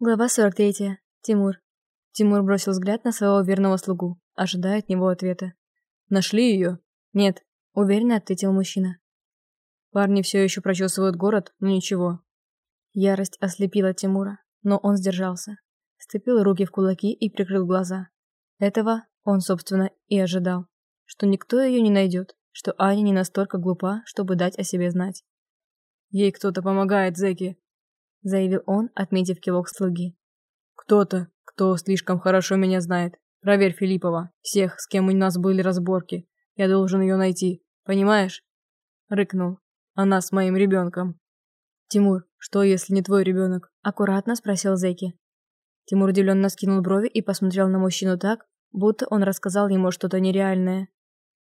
Глава 43. Тимур. Тимур бросил взгляд на своего верного слугу, ожидая от него ответа. «Нашли ее?» «Нет», — уверенно ответил мужчина. «Парни все еще прочесывают город, но ничего». Ярость ослепила Тимура, но он сдержался. Сцепил руки в кулаки и прикрыл глаза. Этого он, собственно, и ожидал. Что никто ее не найдет, что Аня не настолько глупа, чтобы дать о себе знать. «Ей кто-то помогает, зэки», заявил он, отметив кивок слуги. «Кто-то, кто слишком хорошо меня знает. Проверь Филиппова, всех, с кем у нас были разборки. Я должен ее найти, понимаешь?» Рыкнул. «Она с моим ребенком». «Тимур, что если не твой ребенок?» Аккуратно спросил Зеки. Тимур удивленно скинул брови и посмотрел на мужчину так, будто он рассказал ему что-то нереальное.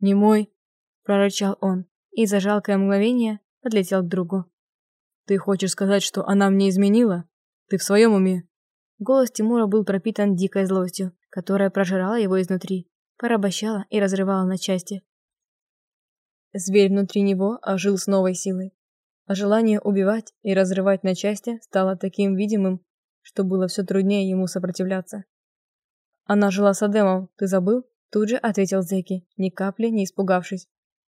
«Не мой?» – прорычал он, и за жалкое мгновение подлетел к другу. Ты хочешь сказать, что она мне изменила? Ты в своем уме? Голос Тимура был пропитан дикой злостью, которая прожирала его изнутри, порабощала и разрывала на части. Зверь внутри него ожил с новой силой. А желание убивать и разрывать на части стало таким видимым, что было все труднее ему сопротивляться. «Она жила с Адемом, ты забыл?» Тут же ответил Зеки, ни капли не испугавшись.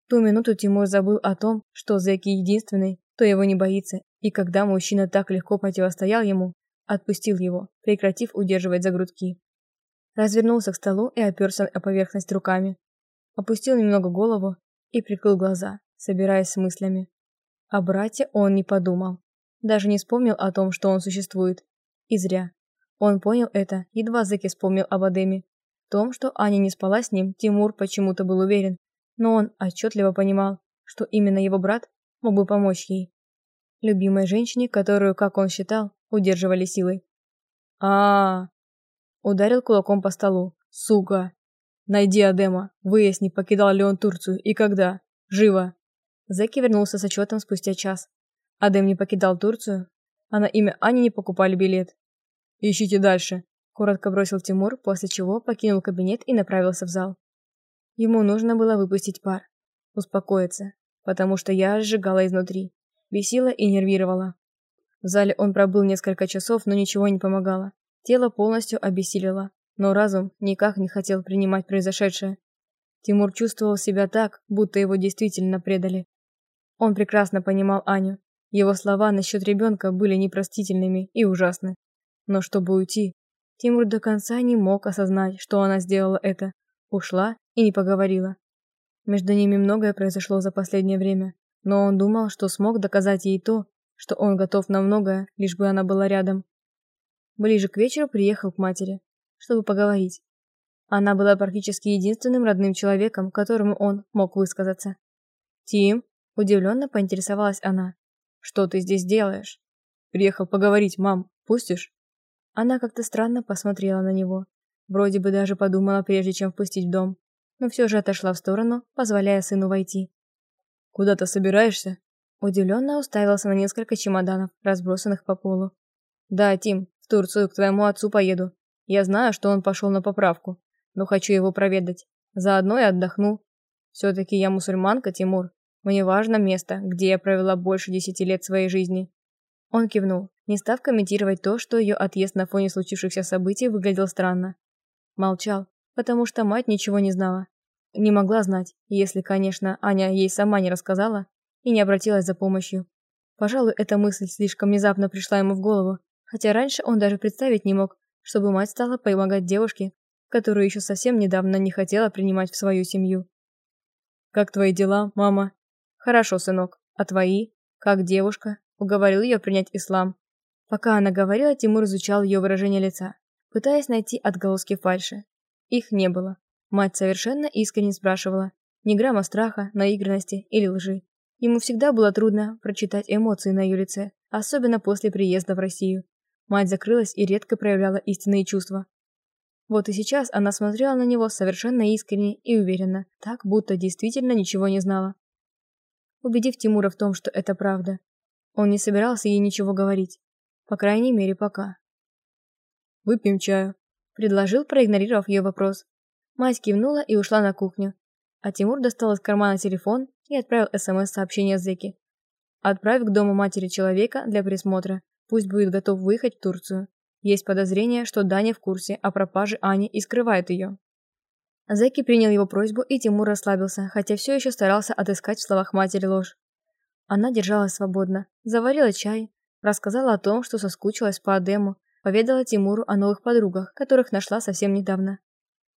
В ту минуту Тимур забыл о том, что Зеки единственный, кто его не боится, и когда мужчина так легко противостоял ему, отпустил его, прекратив удерживать за грудки. Развернулся к столу и оперся о поверхность руками. Опустил немного голову и прикрыл глаза, собираясь с мыслями. О брате он не подумал. Даже не вспомнил о том, что он существует. И зря. Он понял это, едва Зеки вспомнил об Адеме. В том, что Аня не спала с ним, Тимур почему-то был уверен. Но он отчетливо понимал, что именно его брат мог бы помочь ей. Любимой женщине, которую, как он считал, удерживали силой. а, -а, -а Ударил кулаком по столу. «Сука! Найди Адема, выясни, покидал ли он Турцию и когда. Живо!» Зеки вернулся с отчетом спустя час. Адем не покидал Турцию, а на имя Ани не покупали билет. «Ищите дальше», – коротко бросил Тимур, после чего покинул кабинет и направился в зал. Ему нужно было выпустить пар, успокоиться, потому что я сжигала изнутри, бесила и нервировала. В зале он пробыл несколько часов, но ничего не помогало. Тело полностью обессилило, но разум никак не хотел принимать произошедшее. Тимур чувствовал себя так, будто его действительно предали. Он прекрасно понимал Аню. Его слова насчет ребенка были непростительными и ужасны. Но чтобы уйти, Тимур до конца не мог осознать, что она сделала это. Ушла и не поговорила. Между ними многое произошло за последнее время, но он думал, что смог доказать ей то, что он готов на многое, лишь бы она была рядом. Ближе к вечеру приехал к матери, чтобы поговорить. Она была практически единственным родным человеком, которому он мог высказаться. «Тим?» – удивленно поинтересовалась она. «Что ты здесь делаешь?» «Приехал поговорить, мам. Пустишь?» Она как-то странно посмотрела на него. Вроде бы даже подумала, прежде чем впустить в дом но все же отошла в сторону, позволяя сыну войти. «Куда ты собираешься?» Удивленно уставился на несколько чемоданов, разбросанных по полу. «Да, Тим, в Турцию к твоему отцу поеду. Я знаю, что он пошел на поправку, но хочу его проведать. Заодно и отдохну. Все-таки я мусульманка, Тимур. Мне важно место, где я провела больше десяти лет своей жизни». Он кивнул, не став комментировать то, что ее отъезд на фоне случившихся событий выглядел странно. Молчал, потому что мать ничего не знала. Не могла знать, если, конечно, Аня ей сама не рассказала и не обратилась за помощью. Пожалуй, эта мысль слишком внезапно пришла ему в голову, хотя раньше он даже представить не мог, чтобы мать стала помогать девушке, которую еще совсем недавно не хотела принимать в свою семью. «Как твои дела, мама?» «Хорошо, сынок. А твои? Как девушка?» Уговорил ее принять ислам. Пока она говорила, Тимур изучал ее выражение лица, пытаясь найти отголоски фальши. Их не было. Мать совершенно искренне спрашивала. Ни грамма страха, наигранности или лжи. Ему всегда было трудно прочитать эмоции на ее лице, особенно после приезда в Россию. Мать закрылась и редко проявляла истинные чувства. Вот и сейчас она смотрела на него совершенно искренне и уверенно, так будто действительно ничего не знала. Убедив Тимура в том, что это правда, он не собирался ей ничего говорить. По крайней мере, пока. «Выпьем чаю», – предложил, проигнорировав ее вопрос. Мать кивнула и ушла на кухню. А Тимур достал из кармана телефон и отправил СМС-сообщение Зеке. Отправь к дому матери человека для присмотра. Пусть будет готов выехать в Турцию. Есть подозрение, что Даня в курсе о пропаже Ани и скрывает ее. Зеки принял его просьбу, и Тимур расслабился, хотя все еще старался отыскать в словах матери ложь. Она держалась свободно, заварила чай, рассказала о том, что соскучилась по Адему, поведала Тимуру о новых подругах, которых нашла совсем недавно.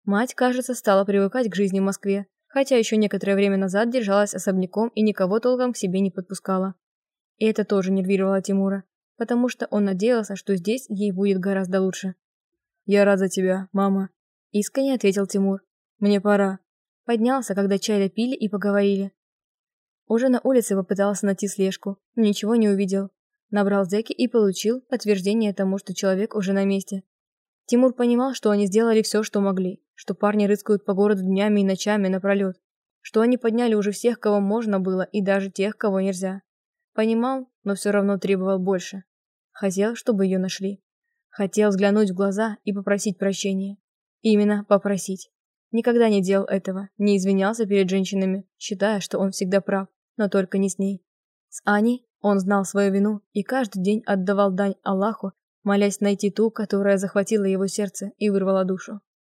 Мать, кажется, стала привыкать к жизни в Москве, хотя еще некоторое время назад держалась особняком и никого толком к себе не подпускала. И это тоже нервировало Тимура, потому что он надеялся, что здесь ей будет гораздо лучше. «Я рад за тебя, мама», — искренне ответил Тимур. «Мне пора». Поднялся, когда чай допили и поговорили. Уже на улице попытался найти слежку, но ничего не увидел. Набрал зэки и получил подтверждение тому, что человек уже на месте. Тимур понимал, что они сделали все, что могли, что парни рыскают по городу днями и ночами напролет, что они подняли уже всех, кого можно было, и даже тех, кого нельзя. Понимал, но все равно требовал больше. Хотел, чтобы ее нашли. Хотел взглянуть в глаза и попросить прощения. Именно попросить. Никогда не делал этого, не извинялся перед женщинами, считая, что он всегда прав, но только не с ней. С Аней он знал свою вину и каждый день отдавал дань Аллаху, молясь найти ту, которая захватила его сердце и вырвала душу.